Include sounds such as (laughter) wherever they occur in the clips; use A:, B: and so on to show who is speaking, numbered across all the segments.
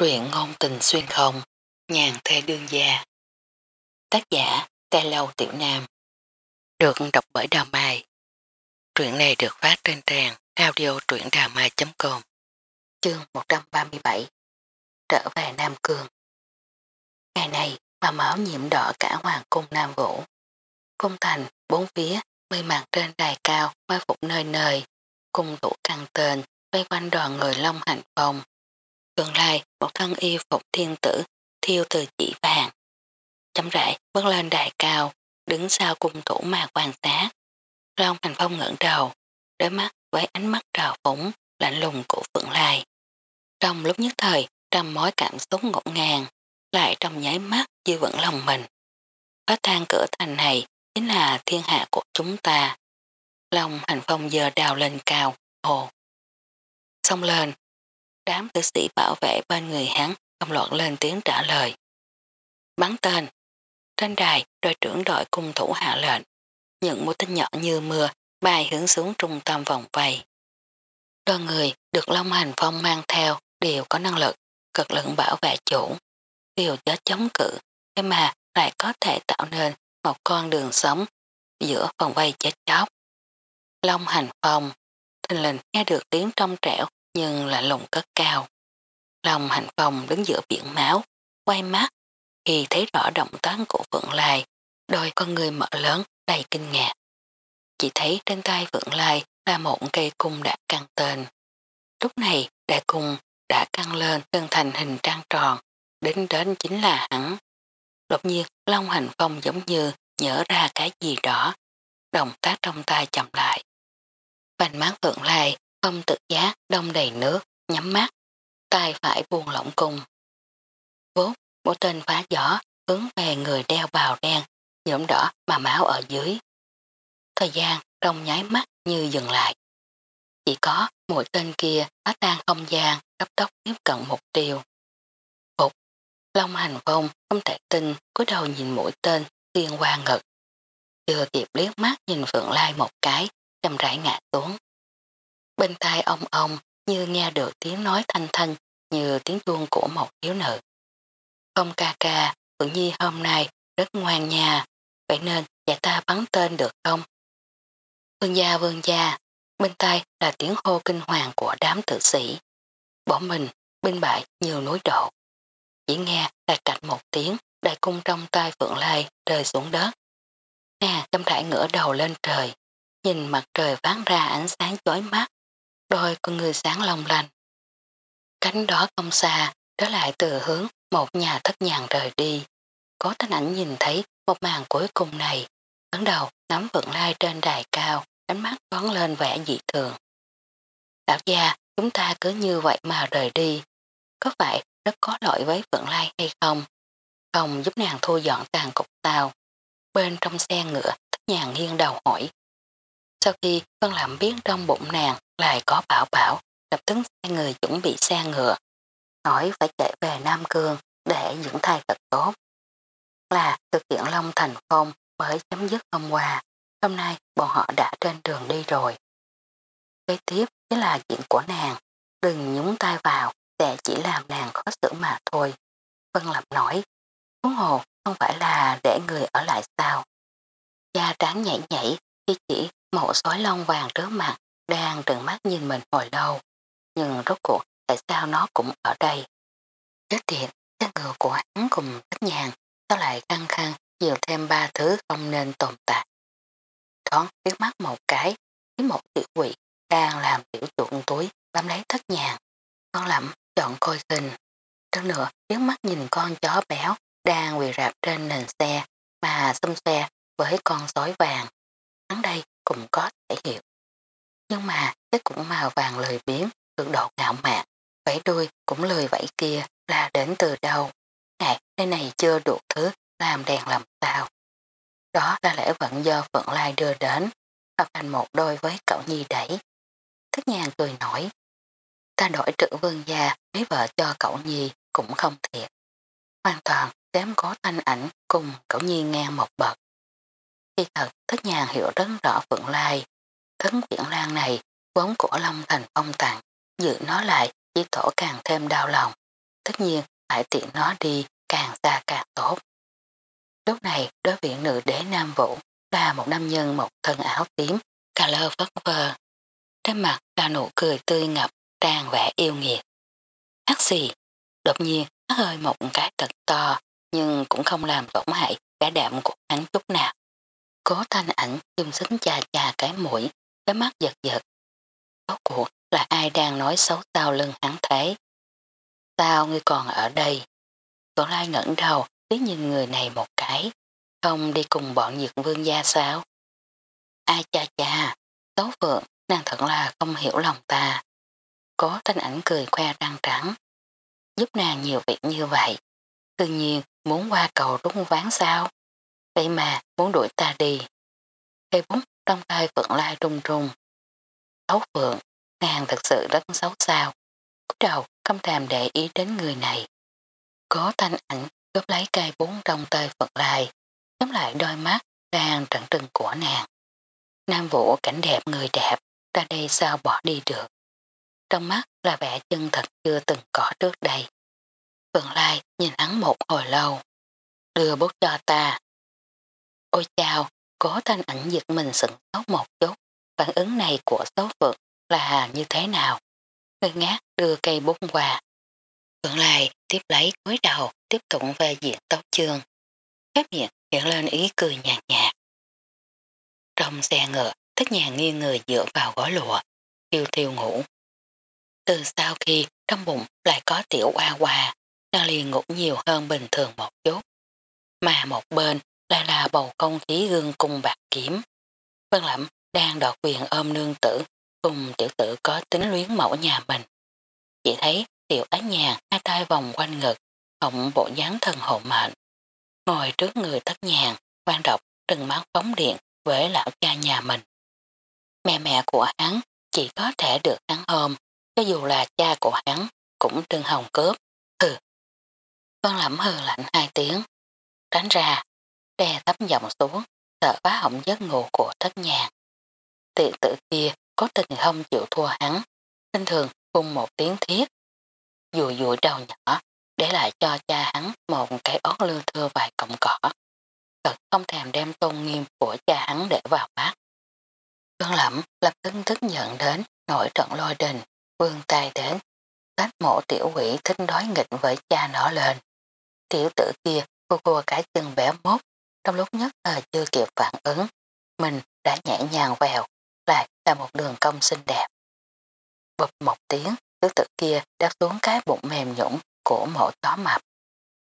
A: Truyện ngôn tình xuyên không, nhàn thê đương gia. Tác giả, Tê Lâu Tiểu Nam. Được đọc bởi Đào Mai. Truyện này được phát trên trang audio truyệnđàmai.com Chương 137 Trở về Nam Cương Ngày này, mà máu nhiễm đỏ cả hoàng cung Nam Vũ. Cung thành, bốn phía, mây mặt trên đài cao, mai phục nơi nơi, cung thủ căng tên, vây quanh đoàn người long hành phong Gần lai một thân y phục thiên tử thiêu từ chỉ vàng. Chấm rãi bước lên đài cao, đứng sau cung thủ mà quan sát. Long hành phong ngẩng đầu, đối mắt với ánh mắt trào phúng, lạnh lùng của Phượng Lai. Trong lúc nhất thời, trăm mối cảm xúc ngộ ngàng, lại trong nháy mắt dư vẫn lòng mình. Phá thang cửa thành này chính là thiên hạ của chúng ta. Long hành phong giờ đào lên cao, hồ. Xong lên, Đám tử sĩ bảo vệ bên người hắn không loạn lên tiếng trả lời. Bắn tên. Trên đài, đội trưởng đội cung thủ hạ lệnh. Những mũi tên nhỏ như mưa bay hướng xuống trung tâm vòng vây. Đoàn người được Long Hành Phong mang theo đều có năng lực, cực lượng bảo vệ chủ. Đều chết chống cự, thế mà lại có thể tạo nên một con đường sống giữa vòng vây chết chóc. Long Hành Phong, thình lình nghe được tiếng trong trẻo nhưng là lùng cất cao. Lòng hành phòng đứng giữa biển máu, quay mắt, khi thấy rõ động tác của Phượng Lai, đôi con người mở lớn đầy kinh ngạc. Chỉ thấy trên tay Phượng Lai là một cây cung đã căng tên. Lúc này đại cung đã căng lên thân thành hình trang tròn, đến đến chính là hắn. Đột nhiên Long Hành Phong giống như nhớ ra cái gì đó, động tác trong tay chậm lại. Vành mắt Phượng Lai không tự giác đông đầy nước, nhắm mắt, tay phải buông lỏng cùng Vốt, bộ tên phá giỏ, hướng về người đeo bào đen, nhuộm đỏ mà máu ở dưới. Thời gian trong nháy mắt như dừng lại. Chỉ có mũi tên kia phá tan không gian, cấp tốc tiếp cận mục tiêu. Phục, Long hành phong không thể tin cúi đầu nhìn mũi tên xuyên qua ngực. Chưa kịp liếc mắt nhìn Phượng Lai một cái, chầm rãi ngã xuống. Bên tai ông ông như nghe được tiếng nói thanh thanh như tiếng chuông của một thiếu nữ. Không ca ca, Phượng Nhi hôm nay rất ngoan nhà, vậy nên dạy ta bắn tên được không? Vương gia vương gia, bên tai là tiếng hô kinh hoàng của đám tự sĩ. Bỏ mình, bên bại nhiều núi độ. Chỉ nghe là cạch một tiếng, đại cung trong tay Phượng Lai rơi xuống đất. Nè, châm thải ngửa đầu lên trời, nhìn mặt trời ván ra ánh sáng chói mắt, đôi con người sáng long lành. Cánh đó không xa, đó lại từ hướng một nhà thất nhàn rời đi. Có tên ảnh nhìn thấy một màn cuối cùng này, ấn đầu nắm vượng lai trên đài cao, ánh mắt bón lên vẻ dị thường. Lão gia, chúng ta cứ như vậy mà rời đi. Có phải rất có lỗi với vượng lai hay không? Không giúp nàng thu dọn tàn cục tàu. Bên trong xe ngựa, thất nhàn nghiêng đầu hỏi. Sau khi con làm biến trong bụng nàng lại có bảo bảo, lập tức hai người chuẩn bị xe ngựa. Nói phải chạy về Nam Cương để dưỡng thai thật tốt. Là thực hiện Long Thành Phong mới chấm dứt hôm qua. Hôm nay bọn họ đã trên đường đi rồi. Kế tiếp chính là chuyện của nàng. Đừng nhúng tay vào sẽ chỉ làm nàng khó xử mà thôi. Vân Lập nói. Huống hồ không phải là để người ở lại sao. Da tráng nhảy nhảy khi chỉ một sói lông vàng trước mặt đang trừng mắt nhìn mình hồi lâu, nhưng rốt cuộc tại sao nó cũng ở đây. Chết tiệt, cái ngựa của hắn cùng thích nhàn, sao lại khăng khăng nhiều thêm ba thứ không nên tồn tại. Thoáng biết mắt một cái, với một tiểu quỷ đang làm tiểu chuộng túi bám lấy thất nhàn. Con lẩm chọn coi tình. trong nữa, biết mắt nhìn con chó béo đang quỳ rạp trên nền xe mà xâm xe với con sói vàng. Hắn đây cũng có thể hiểu. Nhưng mà cái cũng màu vàng lời biến, cực độ ngạo mạn, vẫy đuôi cũng lười vẫy kia là đến từ đâu. Này, đây này chưa đủ thứ làm đèn làm sao. Đó là lẽ vẫn do Phượng Lai đưa đến, hợp thành một đôi với cậu nhi đẩy. Thức nhàng cười nổi. Ta đổi trữ vương gia lấy vợ cho cậu nhi cũng không thiệt. Hoàn toàn dám có thanh ảnh cùng cậu nhi ngang một bậc. Khi thật thức nhàng hiểu rất rõ Phượng Lai Thấn quyển lan này vốn của Long Thành phong tặng, giữ nó lại chỉ tổ càng thêm đau lòng. tất nhiên phải tiện nó đi càng xa càng tốt. Lúc này đối viện nữ đế Nam Vũ là một nam nhân một thân áo tím, cà lơ phất vơ. Trên mặt là nụ cười tươi ngập, tràn vẻ yêu nghiệt. Hát xì, đột nhiên hát hơi một cái thật to, nhưng cũng không làm tổn hại vẻ đạm của hắn chút nào. Cố thanh ảnh dùng xứng chà chà cái mũi, cái mắt giật giật. Rốt cuộc là ai đang nói xấu tao lưng hắn thế? Tao ngươi còn ở đây? Tổ lai ngẩn đầu, tí nhìn người này một cái. Không đi cùng bọn dược vương gia sao? Ai cha cha, tấu phượng, nàng thật là không hiểu lòng ta. Có thanh ảnh cười khoe răng trắng. Giúp nàng nhiều việc như vậy. Tự nhiên muốn qua cầu rút ván sao? Vậy mà muốn đuổi ta đi. Cây bút trong tay Phượng Lai trung trung Xấu Phượng, nàng thật sự rất xấu sao. Cúi đầu không thèm để ý đến người này. Có thanh ảnh góp lấy cây bún trong tay Phượng Lai, nhắm lại đôi mắt đang trận trừng của nàng. Nam vũ cảnh đẹp người đẹp, ra đây sao bỏ đi được. Trong mắt là vẻ chân thật chưa từng có trước đây. Phượng Lai nhìn hắn một hồi lâu. Đưa bút cho ta. Ôi chào, cố thanh ảnh giật mình sửng sốt một chút. Phản ứng này của số phượng là như thế nào? Người ngát đưa cây bút qua. Phượng Lai tiếp lấy cúi đầu tiếp tục về diện tóc chương. Khép miệng hiện lên ý cười nhạt nhạt. Trong xe ngựa, tất nhà nghiêng người dựa vào gói lụa, thiêu thiêu ngủ. Từ sau khi trong bụng lại có tiểu hoa hoa, nó liền ngủ nhiều hơn bình thường một chút. Mà một bên là là bầu công khí gương cung bạc kiếm. Vân Lẩm đang đọt quyền ôm nương tử cùng tiểu tử có tính luyến mẫu nhà mình. Chỉ thấy tiểu ái nhàn hai tay vòng quanh ngực, họng bộ dáng thần hộ mệnh. Ngồi trước người thất nhàn, quan độc trừng mắt phóng điện với lão cha nhà mình. Mẹ mẹ của hắn chỉ có thể được hắn ôm, cho dù là cha của hắn cũng trưng hồng cướp. Hừ. Vân lẩm hừ lạnh hai tiếng. Tránh ra, đè thấp giọng xuống, sợ phá hỏng giấc ngủ của thất nhàn. Tiện tử kia có tình không chịu thua hắn, bình thường cùng một tiếng thiết. Dùi dùi đầu nhỏ, để lại cho cha hắn một cái ớt lương thưa vài cọng cỏ. Thật không thèm đem tôn nghiêm của cha hắn để vào mắt. Cơn lẩm lập tức tức nhận đến nổi trận lôi đình, vương tay đến. Cách mộ tiểu quỷ thích đói nghịch với cha nó lên. Tiểu tử kia cô cua cái chân bé mốt, trong lúc nhất thời chưa kịp phản ứng, mình đã nhẹ nhàng vào lại là một đường cong xinh đẹp. Bụp một tiếng, tứ tử kia đáp xuống cái bụng mềm nhũng của mổ chó mập.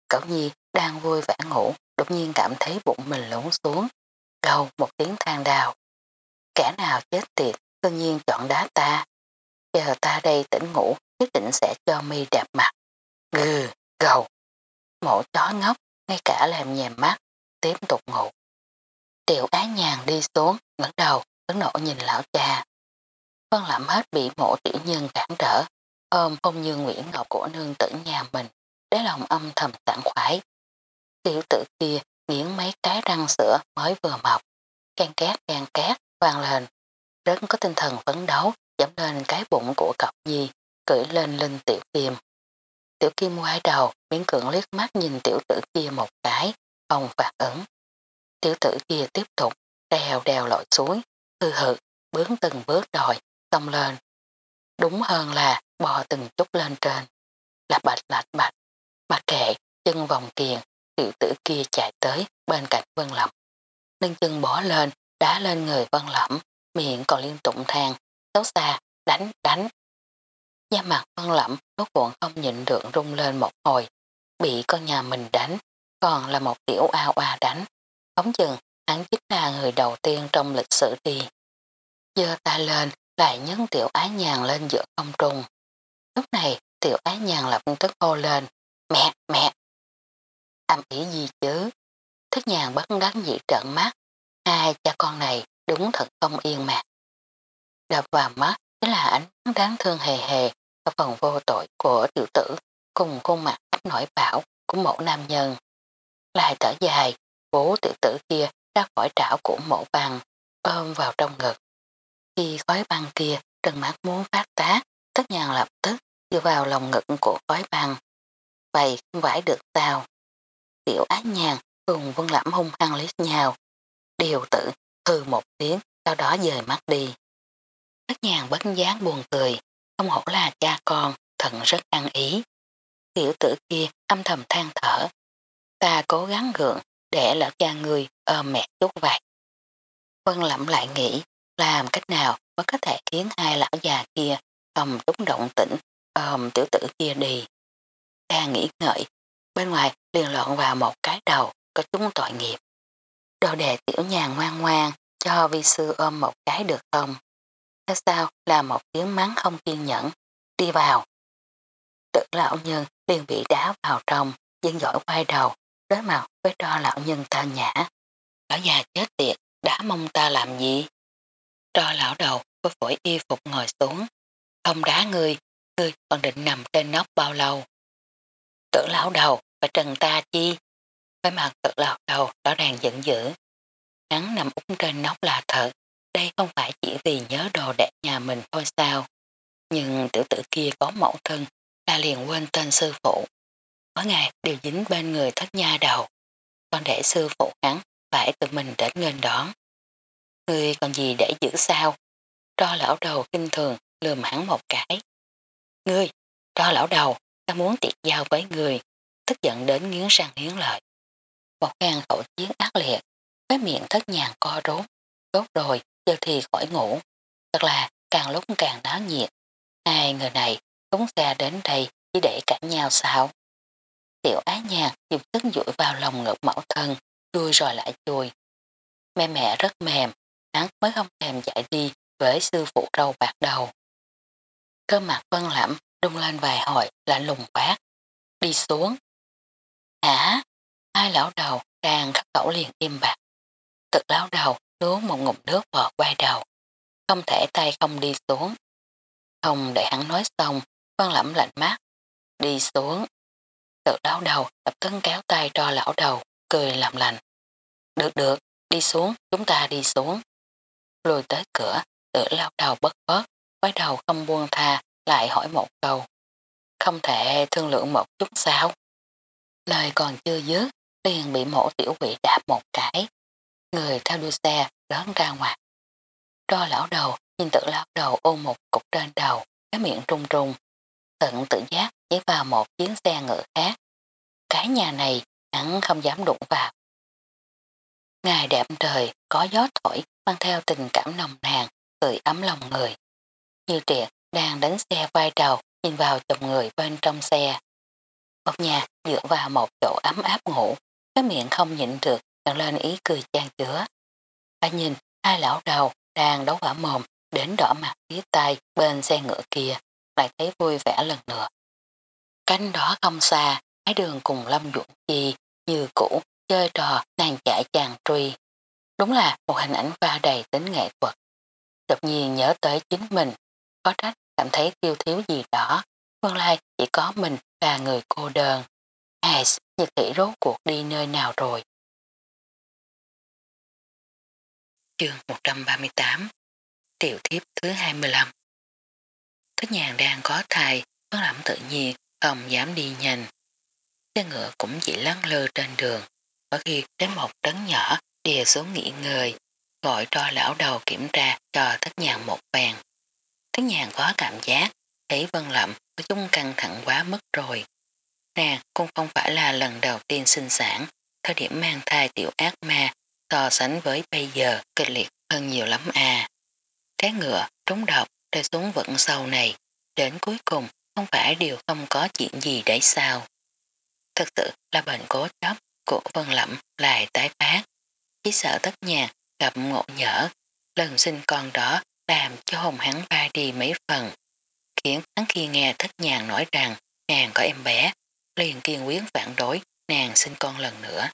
A: Cậu nhi đang vui vẻ ngủ, đột nhiên cảm thấy bụng mình lún xuống, đầu một tiếng than đào. Kẻ nào chết tiệt, tự nhiên chọn đá ta. Chờ ta đây tỉnh ngủ, nhất định sẽ cho mi đẹp mặt. Gừ, gầu. Mổ chó ngốc, ngay cả làm nhèm mắt, tiếp tục ngủ. Tiểu Á nhàn đi xuống, ngẩng đầu, phấn nộ nhìn lão cha. Vân lẩm hết bị mộ tiểu nhân cản trở, ôm phong như Nguyễn Ngọc của nương tử nhà mình, để lòng âm thầm sảng khoái. Tiểu tử kia nghiến mấy cái răng sữa mới vừa mọc, can két can két vang lên, rất có tinh thần phấn đấu, dẫm lên cái bụng của cậu nhi, cưỡi lên lên tiểu kim. Tiểu kim quay đầu, miễn cưỡng liếc mắt nhìn tiểu tử kia một cái, không phản ứng. Tiểu tử kia tiếp tục, đèo đèo lội suối, hư hự, bước từng bước đòi, xông lên. Đúng hơn là bò từng chút lên trên. Lạch bạch lạch bạch, mặc kệ, chân vòng kiền, tiểu tử kia chạy tới bên cạnh Vân Lẩm. Nâng chân bỏ lên, đá lên người Vân Lẩm, miệng còn liên tục than, xấu xa, đánh, đánh. Da mặt Vân Lẩm nốt cuộn không nhịn được rung lên một hồi, bị con nhà mình đánh, còn là một tiểu ao à đánh. Phóng chừng, hắn chính là người đầu tiên trong lịch sử đi. Dơ ta lên, lại nhấn tiểu ái nhàn lên giữa không trung. Lúc này, tiểu ái nhàn lập tức hô lên, mẹ, mẹ. Âm ý gì chứ? Thức nhàn bất đắc dĩ trợn mắt, hai cha con này đúng thật không yên mà. Đập vào mắt chính là ánh đáng thương hề hề ở phần vô tội của tiểu tử cùng khuôn mặt nổi bảo của mẫu nam nhân. Lại thở dài, bố tiểu tử kia ra khỏi trảo của mẫu băng, ôm vào trong ngực. Khi khói băng kia trần mắt muốn phát tác, tất nhàng lập tức đưa vào lòng ngực của khói băng. vậy không phải được sao. Tiểu ác nhàn cùng vân lãm hung hăng lít nhào Điều tử thư một tiếng, sau đó dời mắt đi. tất nhàng bất dáng buồn cười, không hổ là cha con, thận rất ăn ý. Tiểu tử kia âm thầm than thở. Ta cố gắng gượng để lỡ cha người ôm mẹ chút vậy. Vân lẩm lại nghĩ làm cách nào mới có thể khiến hai lão già kia không trúng động tĩnh ôm tiểu tử kia đi. Đang nghĩ ngợi, bên ngoài liền lộn vào một cái đầu có chúng tội nghiệp. Đồ đề tiểu nhà ngoan ngoan cho vi sư ôm một cái được không? Thế sao là một tiếng mắng không kiên nhẫn, đi vào. Tự lão nhân liền bị đá vào trong, dân giỏi quay đầu, đối mặt với cho lão nhân ta nhã. Lão già chết tiệt, đã mong ta làm gì? Cho lão đầu với phổi y phục ngồi xuống. Không đá ngươi, ngươi còn định nằm trên nóc bao lâu? Tự lão đầu và trần ta chi? Với mặt tự lão đầu rõ ràng giận dữ. Hắn nằm úng trên nóc là thật, đây không phải chỉ vì nhớ đồ đẹp nhà mình thôi sao. Nhưng tiểu tử kia có mẫu thân, ta liền quên tên sư phụ. Mỗi ngày đều dính bên người thất nha đầu, còn để sư phụ hắn phải tự mình đến nghênh đón. người còn gì để giữ sao? Cho lão đầu kinh thường lườm hắn một cái. Ngươi, cho lão đầu, ta muốn tiệt giao với người, tức giận đến nghiến răng hiến lợi. Một hàng khẩu chiến ác liệt, với miệng thất nhàng co rốt, tốt rồi, giờ thì khỏi ngủ. Thật là càng lúc càng náo nhiệt. Hai người này phóng ra đến đây chỉ để cãi nhau sao. Tiểu á nhạc dùng tức dũi vào lòng ngực mẫu thân, chui rồi lại chui. Mẹ mẹ rất mềm, hắn mới không thèm chạy đi với sư phụ râu bạc đầu. Cơ mặt vân lẩm đung lên vài hồi là lùng quát. Đi xuống. Hả? Hai lão đầu đang khắc khẩu liền im bạc. Thực lão đầu nuốt một ngụm nước vào quay đầu. Không thể tay không đi xuống. Không để hắn nói xong, vân lẩm lạnh mắt. Đi xuống. Tự đau đầu lập tức kéo tay cho lão đầu, cười làm lành. Được được, đi xuống, chúng ta đi xuống. Lùi tới cửa, tự lao đầu bất bớt, quay đầu không buông tha, lại hỏi một câu. Không thể thương lượng một chút sao? Lời còn chưa dứt, liền bị mổ tiểu quỷ đạp một cái. Người theo đuôi xe lớn ra ngoài. Cho lão đầu, nhìn tự lão đầu ôm một cục trên đầu, cái miệng trung trung. Tận tự giác nhảy vào một chuyến xe ngựa khác. Cái nhà này hắn không dám đụng vào. Ngày đẹp trời, có gió thổi, mang theo tình cảm nồng nàn, cười ấm lòng người. Như triệt đang đánh xe quay đầu, nhìn vào chồng người bên trong xe. Một nhà dựa vào một chỗ ấm áp ngủ, cái miệng không nhịn được, nhận lên ý cười chan chứa. Ta nhìn hai lão đầu đang đấu vả mồm, đến đỏ mặt phía tay bên xe ngựa kia, lại thấy vui vẻ lần nữa. Cánh đó không xa, cái đường cùng Lâm Dũng Chi như cũ chơi trò nàng chạy chàng truy. Đúng là một hình ảnh pha đầy tính nghệ thuật. Đột nhiên nhớ tới chính mình, có trách cảm thấy tiêu thiếu gì đó. Phương lai chỉ có mình là người cô đơn. Hai, nhật thị rốt cuộc đi nơi nào rồi. Chương 138 Tiểu thiếp thứ 25 Thích nhàn đang có thai, vẫn lẩm tự nhiên, không dám đi nhanh. Xe ngựa cũng chỉ lăn lơ trên đường. Ở khi đến một trấn nhỏ, đìa xuống nghỉ ngơi, gọi cho lão đầu kiểm tra cho thất nhàn một bàn. Thất nhàn có cảm giác, thấy vân lẩm có chung căng thẳng quá mất rồi. Nàng cũng không phải là lần đầu tiên sinh sản, thời điểm mang thai tiểu ác ma, so sánh với bây giờ kịch liệt hơn nhiều lắm à. Té ngựa, trúng độc, rơi xuống vận sâu này, đến cuối cùng không phải điều không có chuyện gì để sao. Thật sự là bệnh cố chấp của Vân Lẩm lại tái phát. Chỉ sợ tất nhà gặp ngộ nhở, lần sinh con đó làm cho hồn hắn ba đi mấy phần. Khiến hắn khi nghe thất nhàn nói rằng nàng có em bé, liền kiên quyến phản đối nàng sinh con lần nữa.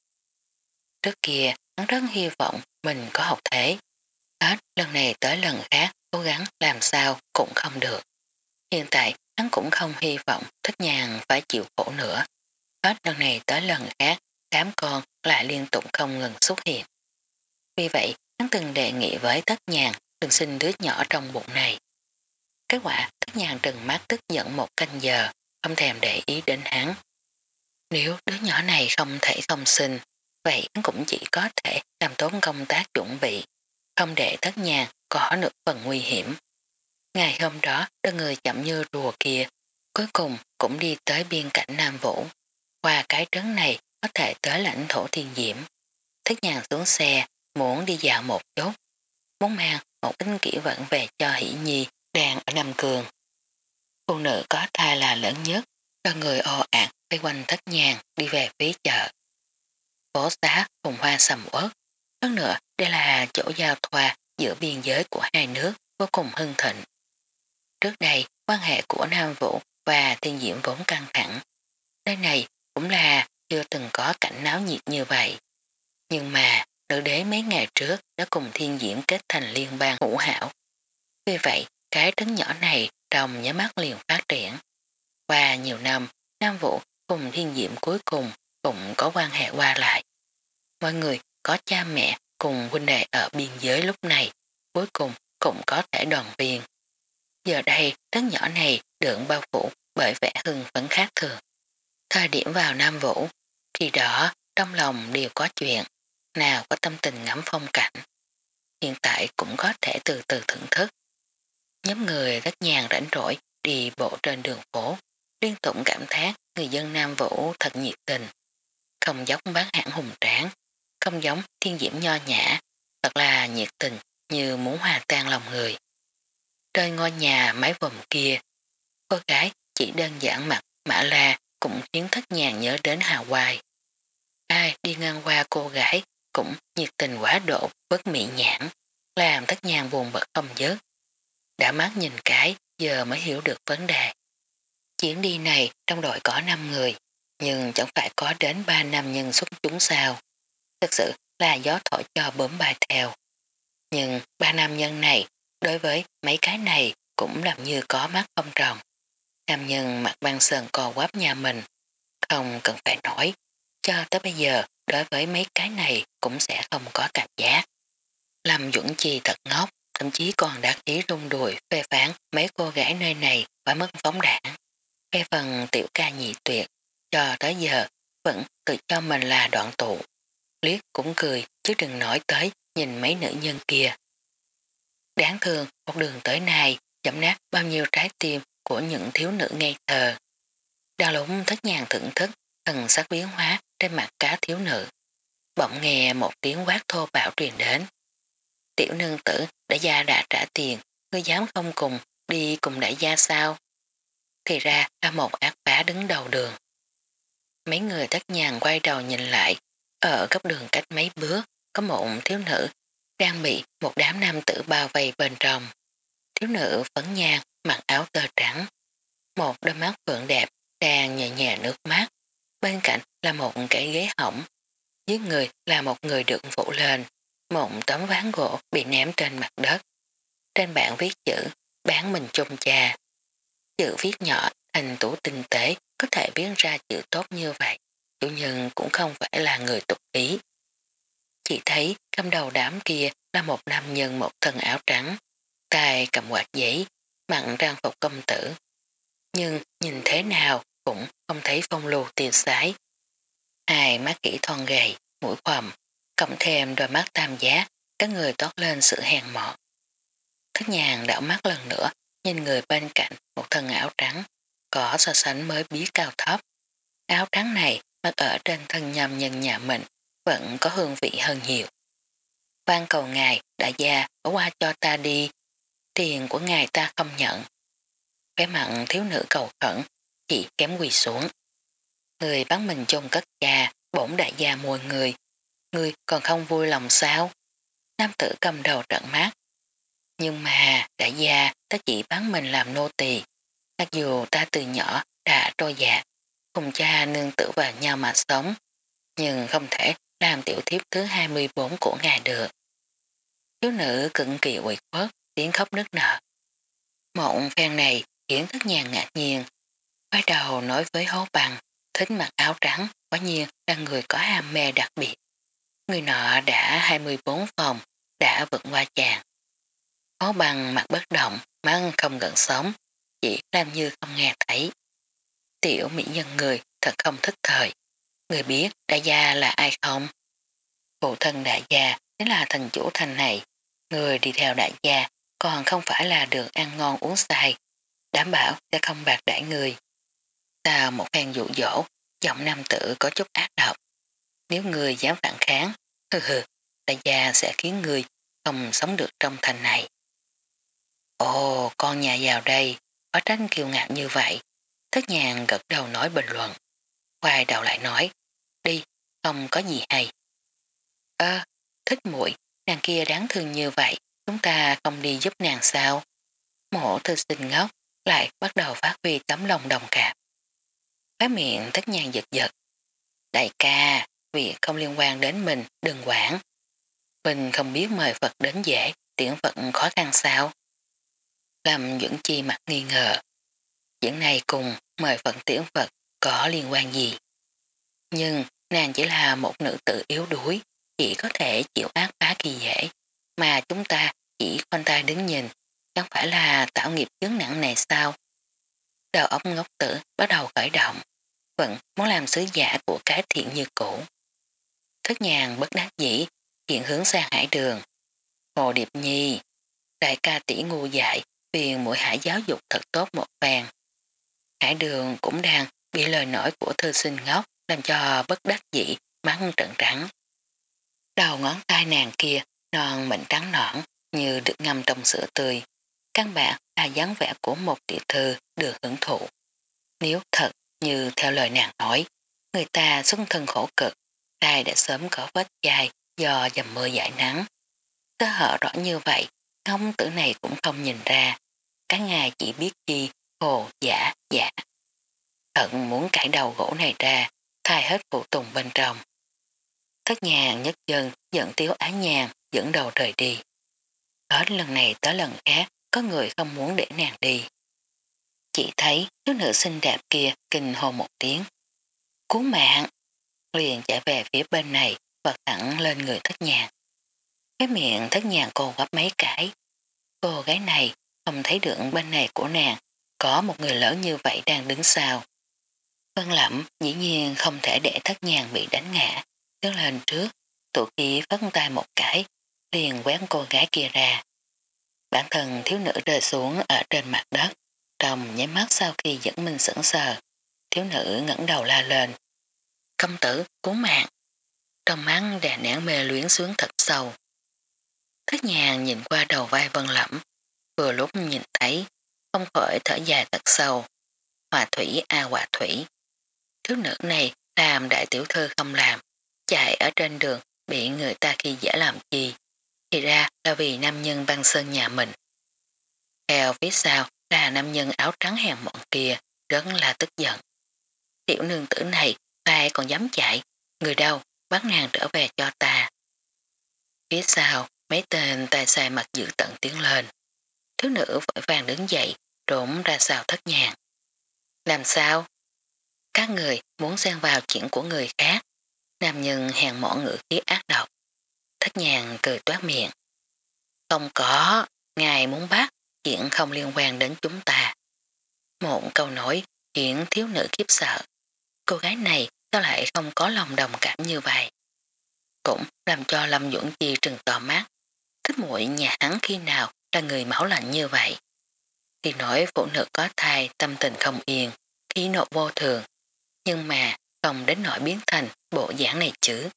A: Trước kia hắn rất hy vọng mình có học thế. Hết lần này tới lần khác cố gắng làm sao cũng không được. Hiện tại hắn cũng không hy vọng thích nhàn phải chịu khổ nữa. Hết lần này tới lần khác đám con lại liên tục không ngừng xuất hiện. Vì vậy, hắn từng đề nghị với tất nhàn đừng sinh đứa nhỏ trong bụng này. Kết quả tất nhàn trừng mắt tức giận một canh giờ, không thèm để ý đến hắn. Nếu đứa nhỏ này không thể không sinh, vậy hắn cũng chỉ có thể làm tốn công tác chuẩn bị, không để thất nhà có nửa phần nguy hiểm. Ngày hôm đó, đơn người chậm như rùa kia, cuối cùng cũng đi tới biên cảnh Nam Vũ. Qua cái trấn này có thể tới lãnh thổ thiên diễm. Thất nhàng xuống xe, muốn đi dạo một chút. Muốn mang một ít kỹ vận về cho Hỷ Nhi đang ở Nam Cường. Phụ nữ có thai là lớn nhất, cho người ồ ạt vây quanh thất nhàng đi về phía chợ. Phố xá cùng hoa sầm ớt hơn nữa, đây là chỗ giao thoa giữa biên giới của hai nước vô cùng hưng thịnh. Trước đây, quan hệ của Nam Vũ và Thiên Diễm vốn căng thẳng. Nơi này cũng là chưa từng có cảnh náo nhiệt như vậy. Nhưng mà, nữ đế mấy ngày trước đã cùng Thiên Diễm kết thành liên bang hữu hảo. Vì vậy, cái trấn nhỏ này trong nhá mắt liền phát triển. Qua nhiều năm, Nam Vũ cùng Thiên Diễm cuối cùng cũng có quan hệ qua lại. Mọi người có cha mẹ cùng huynh đệ ở biên giới lúc này, cuối cùng cũng có thể đoàn viên. Giờ đây, đứa nhỏ này được bao phủ bởi vẻ hưng phấn khác thường. Thời điểm vào Nam Vũ, khi đó trong lòng đều có chuyện, nào có tâm tình ngắm phong cảnh. Hiện tại cũng có thể từ từ thưởng thức. Nhóm người rất nhàn rảnh rỗi đi bộ trên đường phố, liên tục cảm thác người dân Nam Vũ thật nhiệt tình. Không giống bán hãng hùng tráng, không giống thiên diễm nho nhã, thật là nhiệt tình như muốn hòa tan lòng người. Trên ngôi nhà mái vòm kia, cô gái chỉ đơn giản mặt mã la cũng khiến thất nhàng nhớ đến hào hoài. Ai đi ngang qua cô gái cũng nhiệt tình quá độ bất mỹ nhãn, làm thất nhàng buồn bật không dớt. Đã mắt nhìn cái, giờ mới hiểu được vấn đề. Chuyến đi này trong đội có 5 người, nhưng chẳng phải có đến 3 nam nhân xuất chúng sao. Thực sự là gió thổi cho bướm bài theo. Nhưng ba nam nhân này, đối với mấy cái này cũng làm như có mắt không tròn. Nam nhân mặt băng sơn co quắp nhà mình, không cần phải nói, cho tới bây giờ đối với mấy cái này cũng sẽ không có cảm giác. Lâm Dũng Chi thật ngốc, thậm chí còn đã ý rung đùi phê phán mấy cô gái nơi này quá mất phóng đảng. Cái phần tiểu ca nhị tuyệt, cho tới giờ vẫn tự cho mình là đoạn tụ liếc cũng cười chứ đừng nói tới nhìn mấy nữ nhân kia. Đáng thương một đường tới này chậm nát bao nhiêu trái tim của những thiếu nữ ngây thờ. Đang lúc thất nhàng thưởng thức thần sắc biến hóa trên mặt cá thiếu nữ. Bỗng nghe một tiếng quát thô bạo truyền đến. Tiểu nương tử đã gia đã trả tiền, ngươi dám không cùng, đi cùng đại gia sao? Thì ra là một ác bá đứng đầu đường. Mấy người thất nhàng quay đầu nhìn lại, ở góc đường cách mấy bước, có một thiếu nữ đang bị một đám nam tử bao vây bên trong. Thiếu nữ phấn nhang, mặc áo tơ trắng. Một đôi mắt phượng đẹp đang nhẹ nhẹ nước mắt. Bên cạnh là một cái ghế hỏng. Dưới người là một người được phủ lên. Một tấm ván gỗ bị ném trên mặt đất. Trên bảng viết chữ bán mình chung cha. Chữ viết nhỏ thành tủ tinh tế có thể biến ra chữ tốt như vậy. Chủ nhân cũng không phải là người tục ý. Chỉ thấy cầm đầu đám kia là một nam nhân một thân áo trắng, tay cầm quạt giấy, mặn trang phục công tử. Nhưng nhìn thế nào cũng không thấy phong lưu tiêu sái. Hai mắt kỹ thon gầy, mũi khoầm, cộng thêm đôi mắt tam giác, các người toát lên sự hèn mọt. Thất nhàng đảo mắt lần nữa, nhìn người bên cạnh một thân áo trắng, có so sánh mới biết cao thấp. Áo trắng này mặc ở trên thân nhầm nhân nhà mình vẫn có hương vị hơn nhiều. Ban cầu ngài, đại gia, bỏ qua cho ta đi, tiền của ngài ta không nhận. Cái mặn thiếu nữ cầu khẩn, chỉ kém quỳ xuống. Người bắn mình chôn cất cha, bổn đại gia mua người. Người còn không vui lòng sao? Nam tử cầm đầu trận mát. Nhưng mà, đại gia, ta chỉ bắn mình làm nô tỳ. Mặc dù ta từ nhỏ đã trôi dạt, cùng cha nương tử vào nhau mà sống, nhưng không thể làm tiểu thiếp thứ 24 của ngài được. Thiếu nữ cực kỳ quỷ khuất, tiếng khóc nức nở. Một phen này khiến thức nhàng ngạc nhiên. Quay đầu nói với hố bằng, thích mặc áo trắng, quả nhiên là người có ham mê đặc biệt. Người nọ đã 24 phòng, đã vượt qua chàng. Hố bằng mặt bất động, mắt không gần sống, chỉ làm như không nghe thấy. Tiểu mỹ nhân người thật không thức thời. Người biết đại gia là ai không? Phụ thân đại gia chính là thành chủ thành này. Người đi theo đại gia còn không phải là được ăn ngon uống sai. Đảm bảo sẽ không bạc đại người. Sau một phen dụ dỗ, giọng nam tử có chút ác độc. Nếu người dám phản kháng, (laughs) hừ hừ, đại gia sẽ khiến người không sống được trong thành này. Ồ, con nhà giàu đây, có tránh kiêu ngạo như vậy. Thất nhàng gật đầu nói bình luận. hoài đầu lại nói, đi, không có gì hay. Ơ, thích muội nàng kia đáng thương như vậy, chúng ta không đi giúp nàng sao? Mộ thư sinh ngốc, lại bắt đầu phát huy tấm lòng đồng cảm. Phát miệng thất nhàng giật giật. Đại ca, việc không liên quan đến mình, đừng quản. Mình không biết mời Phật đến dễ, tiễn Phật khó khăn sao? Lâm Dưỡng Chi mặt nghi ngờ. Chuyện này cùng mời Phật tiễn Phật có liên quan gì? Nhưng nàng chỉ là một nữ tử yếu đuối, chỉ có thể chịu ác phá kỳ dễ, mà chúng ta chỉ khoanh tay đứng nhìn, chẳng phải là tạo nghiệp chứng nặng này sao? Đầu óc ngốc tử bắt đầu khởi động, vẫn muốn làm sứ giả của cái thiện như cũ. Thất nhàng bất đắc dĩ, hiện hướng sang hải đường. Hồ Điệp Nhi, đại ca tỷ ngu dại, phiền mũi hải giáo dục thật tốt một vàng. Hải đường cũng đang bị lời nổi của thư sinh ngốc làm cho bất đắc dĩ mắng trận trắng. Đầu ngón tay nàng kia non mịn trắng nõn như được ngâm trong sữa tươi. Căn bản là dáng vẻ của một tiểu thư được hưởng thụ. Nếu thật như theo lời nàng nói, người ta xuất thân khổ cực, tay đã sớm có vết dài do dầm mưa giải nắng. Sơ hở rõ như vậy, ngông tử này cũng không nhìn ra. Các ngài chỉ biết chi, hồ, giả, giả. Thận muốn cải đầu gỗ này ra, thay hết phụ tùng bên trong. Thất nhàng nhất dân dẫn tiếu á nhàn dẫn đầu rời đi. Hết lần này tới lần khác có người không muốn để nàng đi. Chỉ thấy thiếu nữ xinh đẹp kia kinh hồn một tiếng. Cứu mạng! Liền chạy về phía bên này và thẳng lên người thất nhàng. Cái miệng thất nhàng cô quắp mấy cái. Cô gái này không thấy được bên này của nàng có một người lớn như vậy đang đứng sau. Vân lẩm dĩ nhiên không thể để thất nhàng bị đánh ngã. Đứng lên trước, tụ khí phất tay một cái, liền quét cô gái kia ra. Bản thân thiếu nữ rơi xuống ở trên mặt đất, trong nháy mắt sau khi dẫn mình sững sờ, thiếu nữ ngẩng đầu la lên. Công tử, cứu mạng. Trong mắt đè nén mê luyến xuống thật sâu. Thất nhàng nhìn qua đầu vai vân lẫm, vừa lúc nhìn thấy, không khỏi thở dài thật sâu. Hòa thủy a hòa thủy. Thiếu nữ này làm đại tiểu thư không làm, chạy ở trên đường bị người ta khi dễ làm chi. Thì ra là vì nam nhân băng sơn nhà mình. Theo phía sau là nam nhân áo trắng hèn mọn kia, rất là tức giận. Tiểu nương tử này ai còn dám chạy, người đâu bắt nàng trở về cho ta. Phía sau, mấy tên tài xài mặt dữ tận tiếng lên. Thiếu nữ vội vàng đứng dậy, trốn ra sao thất nhàng. Làm sao? Các người muốn xen vào chuyện của người khác. Nam nhân hèn mỏ ngữ khí ác độc. Thất nhàng cười toát miệng. Không có, ngài muốn bắt, chuyện không liên quan đến chúng ta. Một câu nói khiến thiếu nữ khiếp sợ. Cô gái này sao lại không có lòng đồng cảm như vậy? Cũng làm cho Lâm Dũng Chi trừng tò mát. Thích muội nhà hắn khi nào là người máu lạnh như vậy? Thì nói phụ nữ có thai tâm tình không yên, khí nộ vô thường. Nhưng mà không đến nỗi biến thành bộ dáng này chứ.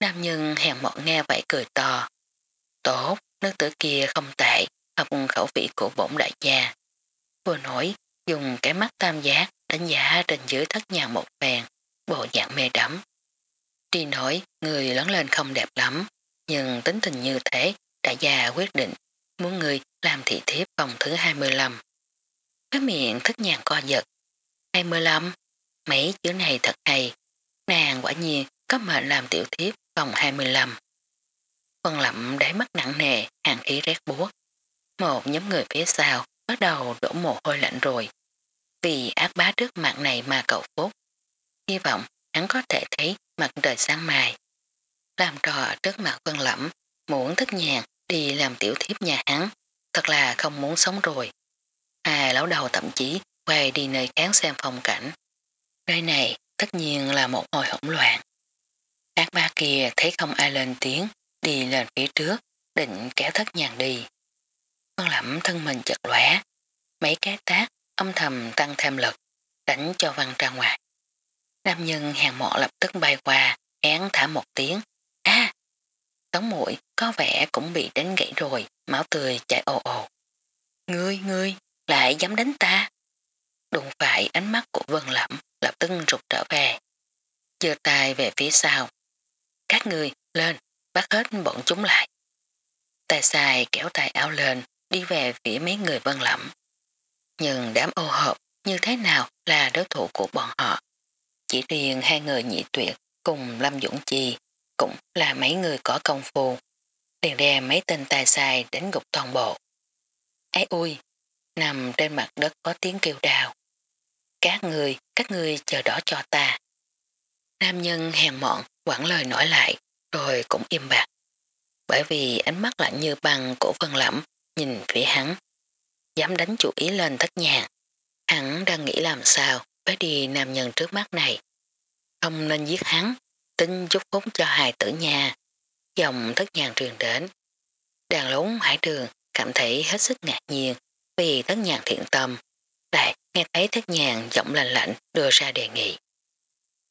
A: Nam nhân hèn mọn nghe vậy cười to. Tốt, nước tử kia không tệ, hợp khẩu vị của bổn đại gia. Vừa nói, dùng cái mắt tam giác đánh giá trên dưới thất nhà một phèn, bộ dạng mê đắm. Đi nói, người lớn lên không đẹp lắm, nhưng tính tình như thế, đại gia quyết định muốn người làm thị thiếp vòng thứ 25. Cái miệng thất nhàng co giật. 25? Mấy chữ này thật hay. Nàng quả nhiên có mệnh làm tiểu thiếp vòng 25. quân lậm đáy mắt nặng nề, hàng khí rét buốt. Một nhóm người phía sau bắt đầu đổ mồ hôi lạnh rồi. Vì ác bá trước mặt này mà cậu phúc. Hy vọng hắn có thể thấy mặt trời sáng mai. Làm trò trước mặt quân lẫm, muốn thức nhàn đi làm tiểu thiếp nhà hắn, thật là không muốn sống rồi. Hai lão đầu thậm chí quay đi nơi khác xem phong cảnh. Nơi này tất nhiên là một hồi hỗn loạn. Ác ba kia thấy không ai lên tiếng, đi lên phía trước, định kéo thất nhàn đi. Con lẩm thân mình chật lẻ, mấy cái tác âm thầm tăng thêm lực, đánh cho văn ra ngoài. Nam nhân hàng mộ lập tức bay qua, én thả một tiếng a mũi có vẻ cũng bị đánh gãy rồi, máu tươi chảy ồ ồ. Ngươi, ngươi, lại dám đánh ta? Đụng phải ánh mắt của Vân Lẩm, lập tức rụt trở về. Dơ tay về phía sau. Các người lên, bắt hết bọn chúng lại. Tài xài kéo tay áo lên, đi về phía mấy người Vân Lẩm. Nhưng đám ô hợp như thế nào là đối thủ của bọn họ. Chỉ riêng hai người nhị tuyệt cùng Lâm Dũng Chi cũng là mấy người có công phu. Liền đem mấy tên tài xài đánh gục toàn bộ. Ái ui, nằm trên mặt đất có tiếng kêu đào. Các người, các người chờ đó cho ta. Nam nhân hèn mọn quảng lời nói lại, rồi cũng im bạc. Bởi vì ánh mắt lạnh như băng của Vân Lẩm nhìn phía hắn. Dám đánh chủ ý lên thất nhàng. Hắn đang nghĩ làm sao với đi nam nhân trước mắt này. Không nên giết hắn, tính chúc phúc cho hài tử nhà. Dòng thất nhàng truyền đến. Đàn lúng hải đường cảm thấy hết sức ngạc nhiên vì thất nhàng thiện tâm. Lại nghe thấy thất nhàng giọng lạnh lạnh đưa ra đề nghị.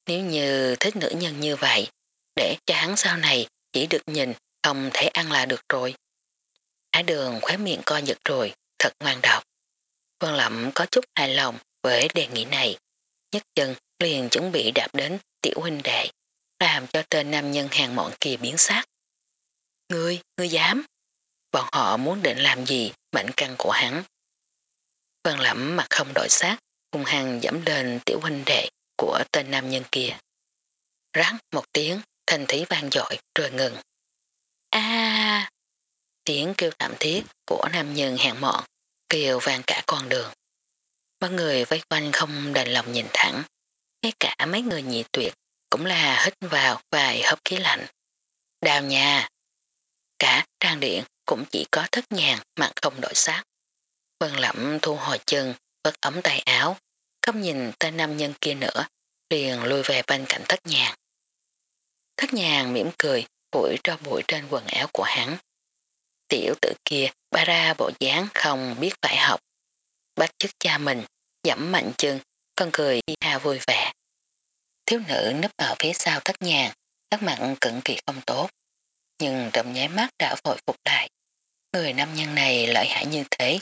A: Nếu như thích nữ nhân như vậy, để cho hắn sau này chỉ được nhìn, không thể ăn là được rồi. Hải đường khóe miệng co giật rồi, thật ngoan độc. Vân Lậm có chút hài lòng với đề nghị này. Nhất chân liền chuẩn bị đạp đến tiểu huynh đệ, làm cho tên nam nhân hàng mọn kia biến sắc. Ngươi, ngươi dám? Bọn họ muốn định làm gì mệnh căn của hắn? Vân lẩm mặt không đổi sát, hung hăng dẫm lên tiểu huynh đệ của tên nam nhân kia. Rắn một tiếng, thanh thí vang dội rồi ngừng. a Tiếng kêu thảm thiết của nam nhân hàng mọn kêu vang cả con đường. Mọi người vây quanh không đành lòng nhìn thẳng. Ngay cả mấy người nhị tuyệt cũng là hít vào vài hấp khí lạnh. Đào nhà. Cả trang điện cũng chỉ có thất nhàng mà không đổi sắc. Vân lẩm thu hồi chân, vất ấm tay áo, không nhìn tên nam nhân kia nữa, liền lui về bên cạnh thất nhàng. Thất nhàng mỉm cười, bụi cho bụi trên quần áo của hắn. Tiểu tử kia ba ra bộ dáng không biết phải học. Bắt chức cha mình, dẫm mạnh chân, con cười ha vui vẻ. Thiếu nữ nấp ở phía sau thất nhàng, sắc mặn cận kỳ không tốt. Nhưng trong nháy mắt đã vội phục lại. Người nam nhân này lợi hại như thế,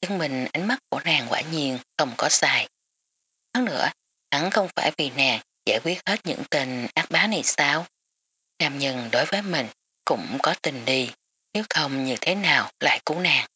A: chứng minh ánh mắt của nàng quả nhiên không có sai. Hơn nữa, hắn không phải vì nàng giải quyết hết những tên ác bá này sao? Nam nhân đối với mình cũng có tình đi, nếu không như thế nào lại cứu nàng.